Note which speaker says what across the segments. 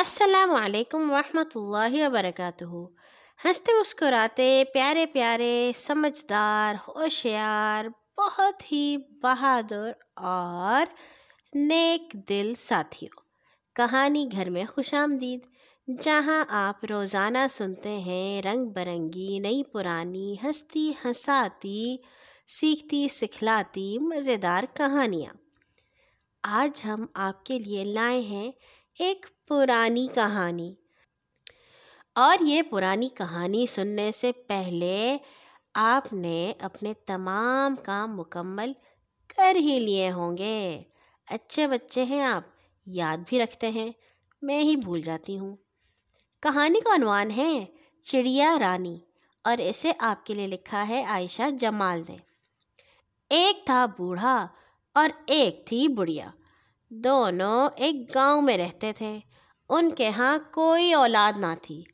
Speaker 1: السلام علیکم ورحمۃ اللہ وبرکاتہ۔ ہنستے مسکراتے، پیارے پیارے، سمجھدار، ہوشیار، بہت ہی بہادر اور نیک دل ساتھیوں۔ کہانی گھر میں خوش آمدید، جہاں آپ روزانہ سنتے ہیں رنگ برنگی، نئی پرانی ہستی ہنساتی، سیکھتی، سکھلاتی، مزیدار کہانیاں۔ آج ہم آپ کے لیے لائے ہیں ایک پرانی کہانی۔ اور یہ پرانی کہانی سننے سے پہلے آپ نے اپنے تمام کام مکمل کر ہی لیے ہوں گے۔ اچھے بچے ہیں آپ، یاد بھی رکھتے ہیں، میں ہی بھول جاتی ہوں۔ کہانی کا عنوان ہے چڑیا رانی، اور اسے آپ کے لیے لکھا ہے عائشہ جمال نے۔ ایک تھا بوڑھا اور ایک تھی بڑھیا۔ دونوں ایک گاؤں میں رہتے تھے۔ ان کے ہاں کوئی اولاد نہ تھی۔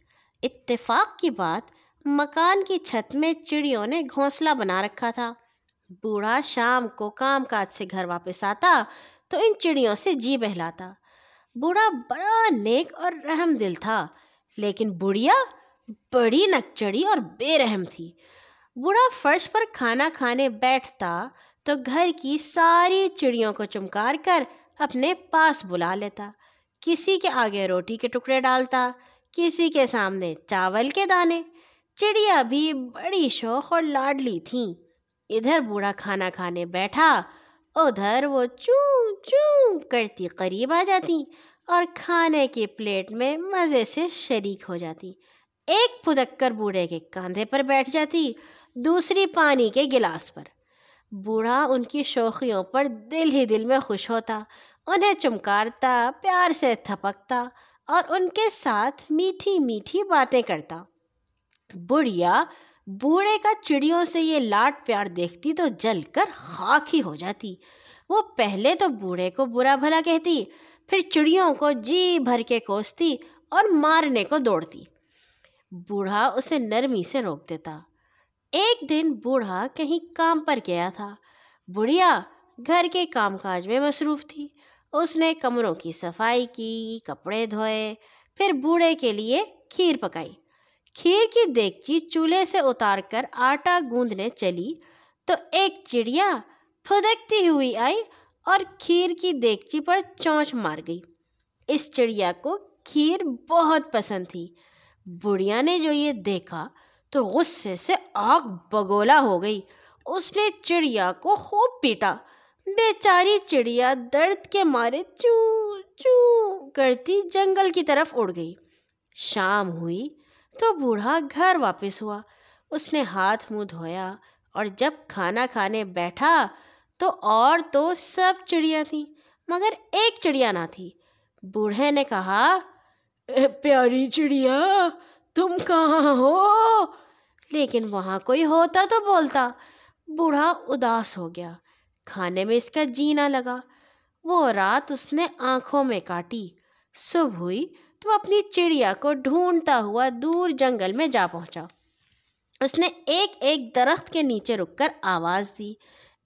Speaker 1: اتفاق کی بات، مکان کی چھت میں چڑیوں نے گھونسلہ بنا رکھا تھا۔ بوڑھا شام کو کام کاج سے گھر واپس آتا تو ان چڑیوں سے جی بہلاتا۔ بوڑھا بڑا نیک اور رحم دل تھا، لیکن بڑھیا، بڑی نکچڑی اور بے رحم تھی۔ بوڑھا فرش پر کھانا کھانے بیٹھتا تو گھر کی ساری چڑیوں کو چمکار کر اپنے پاس بلا لیتا۔ کسی کے آگے روٹی کے ٹکڑے ڈالتا، کسی کے سامنے چاول کے دانے۔ چڑیا بھی بڑی شوق اور لاڈلی تھیں ادھر بوڑھا کھانا کھانے بیٹھا، ادھر وہ چوں چوں کرتی قریب آ جاتی اور کھانے کی پلیٹ میں مزے سے شریک ہو جاتی۔ ایک پھدک کر بوڑھے کے کاندھے پر بیٹھ جاتی، دوسری پانی کے گلاس پر۔ بوڑھا ان کی شوخیوں پر دل ہی دل میں خوش ہوتا۔ انہیں چمکارتا، پیار سے تھپکتا اور ان کے ساتھ میٹھی میٹھی باتیں کرتا۔ بڑھیا، بوڑھے کا چڑیوں سے یہ لاٹ پیار دیکھتی تو جل کر خاک ہی ہو جاتی۔ وہ پہلے تو بوڑھے کو برا بھلا کہتی، پھر چڑیوں کو جی بھر کے کوستی اور مارنے کو دوڑتی۔ بوڑھا اسے نرمی سے روک دیتا۔ ایک دن بوڑھا کہیں کام پر گیا تھا۔ بڑھیا، گھر کے کام کاج میں مصروف تھی۔ اس نے کمروں کی صفائی کی، کپڑے دھوئے، پھر بوڑھے کے لیے کھیر پکائی۔ کھیر کی دیگچی چولہے سے اتار کر آٹا گوندنے چلی، تو ایک چڑیا پھدکتی ہوئی آئی اور کھیر کی دیگچی پر چونچ مار گئی۔ اس چڑیا کو کھیر بہت پسند تھی۔ بڑھیا نے جو یہ دیکھا، تو غصے سے آگ بگولا ہو گئی۔ اس نے چڑیا کو خوب پیٹا۔ بیچاری چڑیا درد کے مارے چوں چوں کرتی جنگل کی طرف اڑ گئی۔ شام ہوئی تو بوڑھا گھر واپس ہوا۔ اس نے ہاتھ منہ دھویا اور جب کھانا کھانے بیٹھا تو اور تو سب چڑیا تھیں، مگر ایک چڑیا نہ تھی۔ بوڑھے نے کہا، اے پیاری چڑیا، تم کہاں ہو؟ لیکن وہاں کوئی ہوتا تو بولتا۔ بوڑھا اداس ہو گیا۔ کھانے میں اس کا جینا لگا۔ وہ رات اس نے آنکھوں میں کاٹی۔ صبح ہوئی تو اپنی چڑیا کو ڈھونڈتا ہوا دور جنگل میں جا پہنچا۔ اس نے ایک ایک درخت کے نیچے رک کر آواز دی۔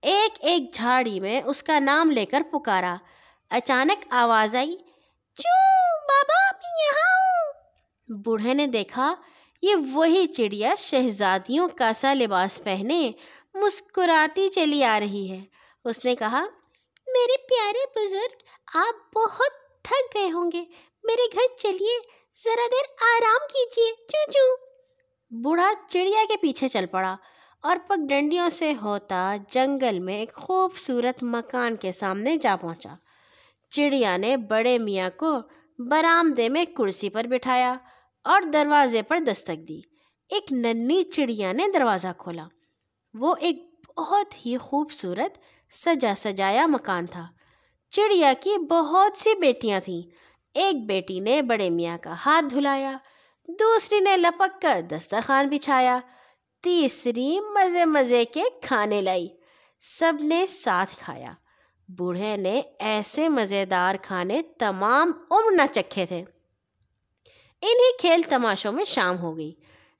Speaker 1: ایک ایک جھاڑی میں اس کا نام لے کر پکارا۔ اچانک آواز آئی۔ چوں بابا، میں یہاں ہوں۔ بوڑھے نے دیکھا، یہ وہی چڑیا شہزادیوں کا سا لباس پہنے مسکراتی چلی آ رہی ہے۔ اس نے کہا، میرے پیارے بزرگ، آپ بہت تھک گئے ہوں گے۔ میرے گھر چلیے، ذرا دیر آرام کیجیے۔ چوں چوں۔ بوڑھا چڑیا کے پیچھے چل پڑا اور پگ ڈنڈیوں سے ہوتا جنگل میں ایک خوبصورت مکان کے سامنے جا پہنچا۔ چڑیا نے بڑے میاں کو برآمدے میں کرسی پر بٹھایا اور دروازے پر دستک دی۔ ایک ننی چڑیا نے دروازہ کھولا۔ وہ ایک بہت ہی خوبصورت سجا سجایا مکان تھا۔ چڑیا کی بہت سی بیٹیاں تھیں۔ ایک بیٹی نے بڑے میاں کا ہاتھ دھلایا، دوسری نے لپک کر دسترخوان بچھایا، تیسری مزے مزے کے کھانے لائی۔ سب نے ساتھ کھایا۔ بوڑھے نے ایسے مزیدار کھانے تمام عمر نہ چکھے تھے۔ انہی کھیل تماشوں میں شام ہو گئی۔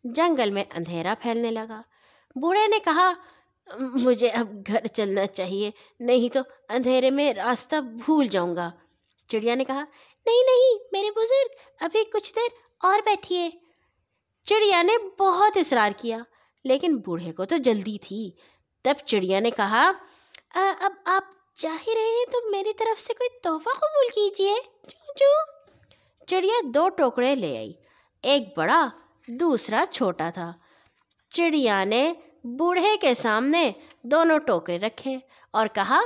Speaker 1: جنگل میں اندھیرا پھیلنے لگا۔ بوڑھے نے کہا مجھے اب گھر چلنا چاہیے۔ نہیں تو اندھیرے میں راستہ بھول جاؤں گا۔ چڑیا نے کہا، نہیں نہیں، میرے بزرگ، ابھی کچھ دیر اور بیٹھیے۔ چڑیا نے بہت اصرار کیا، لیکن بوڑھے کو تو جلدی تھی۔ تب چڑیا نے کہا اب آپ چاہ ہی رہے ہیں تو میری طرف سے کوئی تحفہ قبول کیجیے۔ چڑیا دو ٹوکرے لے آئی، ایک بڑا، دوسرا چھوٹا تھا۔ چڑیا نے بوڑھے کے سامنے دونوں ٹوکرے رکھے اور کہا،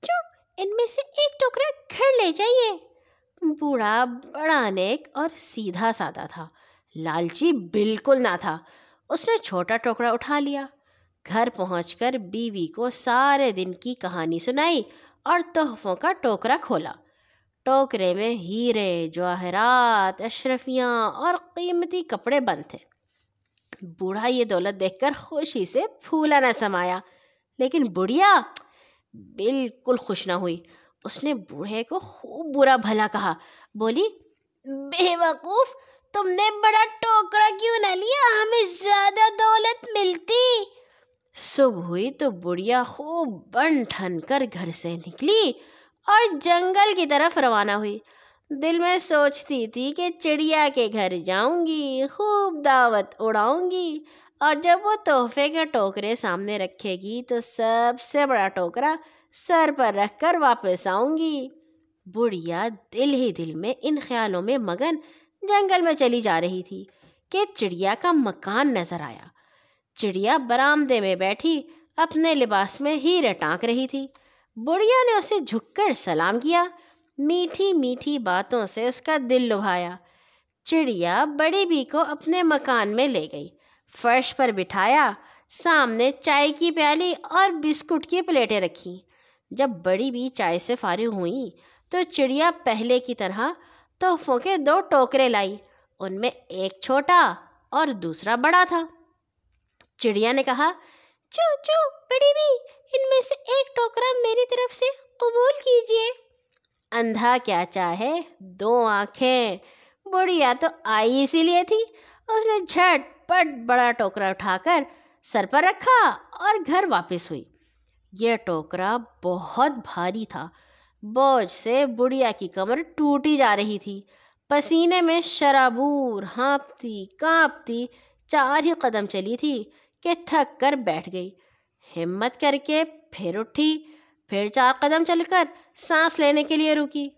Speaker 1: کیوں ان میں سے ایک ٹوکرا گھر لے جائیے؟ بوڑھا بڑا نیک اور سیدھا سادہ تھا، لالچی بالکل نہ تھا۔ اس نے چھوٹا ٹوکرا اٹھا لیا۔ گھر پہنچ کر بیوی کو سارے دن کی کہانی سنائی اور تحفوں کا ٹوکرا کھولا۔ ٹوکرے میں ہیرے، جواہرات، اشرفیاں اور قیمتی کپڑے بند تھے۔ بوڑھا یہ دولت دیکھ کر خوشی سے پھولا نہ سمایا، لیکن بڑھیا بالکل خوش نہ ہوئی۔ اس نے بوڑھے کو خوب برا بھلا کہا، بولی، بے وقوف، تم نے بڑا ٹوکرا کیوں نہ لیا؟ ہمیں زیادہ دولت ملتی۔ صبح ہوئی تو بڑھیا خوب بن ٹھن کر گھر سے نکلی اور جنگل کی طرف روانہ ہوئی۔ دل میں سوچتی تھی کہ چڑیا کے گھر جاؤں گی خوب دعوت اڑاؤں گی اور جب وہ تحفے کے ٹوکرے سامنے رکھے گی تو سب سے بڑا ٹوکرا سر پر رکھ کر واپس آؤں گی بڑھیا دل ہی دل میں ان خیالوں میں مگن جنگل میں چلی جا رہی تھی کہ چڑیا کا مکان نظر آیا۔ چڑیا برآمدے میں بیٹھی اپنے لباس میں ہیرے ٹانک رہی تھی۔ بڑھیا نے اسے جھک کر سلام کیا۔ میٹھی میٹھی باتوں سے اس کا دل لبھایا۔ چڑیا بڑی بی کو اپنے مکان میں لے گئی۔ فرش پر بٹھایا، سامنے چائے کی پیالی اور بسکٹ کی پلیٹیں رکھی۔ جب بڑی بی چائے سے فارغ ہوئیں تو چڑیا پہلے کی طرح تحفوں کے دو ٹوکرے لائی۔ ان میں ایک چھوٹا اور دوسرا بڑا تھا۔ چڑیا نے کہا، چو چو، بڑی بھی، ان میں سے ایک ٹوکرا میری طرف سے قبول کیجیے اندھا کیا چاہے؟ دو آنکھیں۔ بڑھیا تو آئی اسی لیے تھی۔ اس نے جھٹ پٹ بڑا ٹوکرا اٹھا کر سر پر رکھا اور گھر واپس ہوئی۔ یہ ٹوکرا بہت بھاری تھا۔ بوجھ سے بڑھیا کی کمر ٹوٹی جا رہی تھی۔ پسینے میں شرابور ہانپتی کانپتی چار ہی قدم چلی تھی کہ تھک کر بیٹھ گئی۔ ہمت کر کے پھر اٹھی۔ پھر چار قدم چل کر سانس لینے کے لیے رکی۔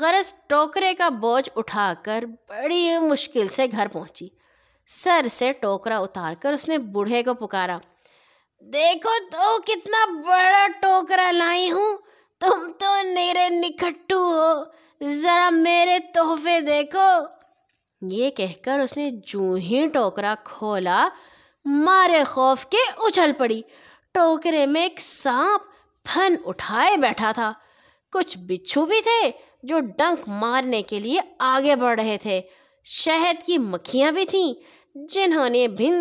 Speaker 1: غرض ٹوکرے کا بوجھ اٹھا کر بڑی مشکل سے گھر پہنچی۔ سر سے ٹوکرا اتار کر اس نے بوڑھے کو پکارا۔ دیکھو تو کتنا بڑا ٹوکرا لائی ہوں۔ تم تو نیرے نکھٹو ہو۔ ذرا میرے تحفے دیکھو۔ یہ کہہ کر اس نے جو ہی ٹوکرا کھولا، مارے خوف کے اچھل پڑی۔ ٹوکرے میں ایک سانپ پھن اٹھائے بیٹھا تھا۔ کچھ بچھو بھی تھے جو ڈنک مارنے کے لیے آگے بڑھ رہے تھے۔ شہد کی مکھیاں بھی تھیں جنہوں نے بھن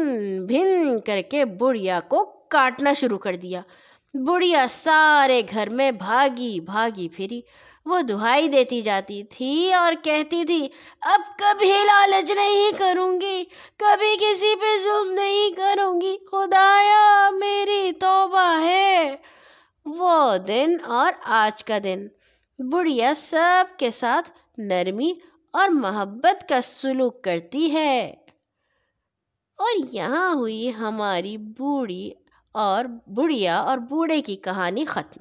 Speaker 1: بھن کر کے بڑھیا کو کاٹنا شروع کر دیا۔ بڑھیا سارے گھر میں بھاگی بھاگی پھری۔ وہ دہائی دیتی جاتی تھی اور کہتی تھی، اب کبھی لالچ نہیں کروں گی، کبھی کسی پہ ظلم نہیں کروں گی۔ خدایا، میری توبہ ہے۔ وہ دن اور آج کا دن۔ بڑھیا سب کے ساتھ نرمی اور محبت کا سلوک کرتی ہے۔ اور یہاں ہوئی ہماری بوڑھی اور بڑھیا اور بوڑھے کی کہانی ختم۔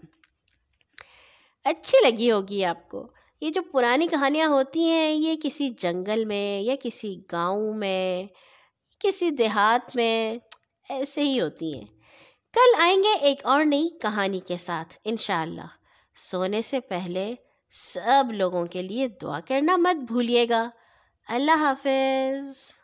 Speaker 1: اچھی لگی ہوگی آپ کو۔ یہ جو پرانی کہانیاں ہوتی ہیں، یہ کسی جنگل میں، یا کسی گاؤں میں، کسی دیہات میں، ایسے ہی ہوتی ہیں۔ کل آئیں گے ایک اور نئی کہانی کے ساتھ، انشاءاللہ۔ سونے سے پہلے سب لوگوں کے لیے دعا کرنا مت بھولیے گا۔ اللہ حافظ۔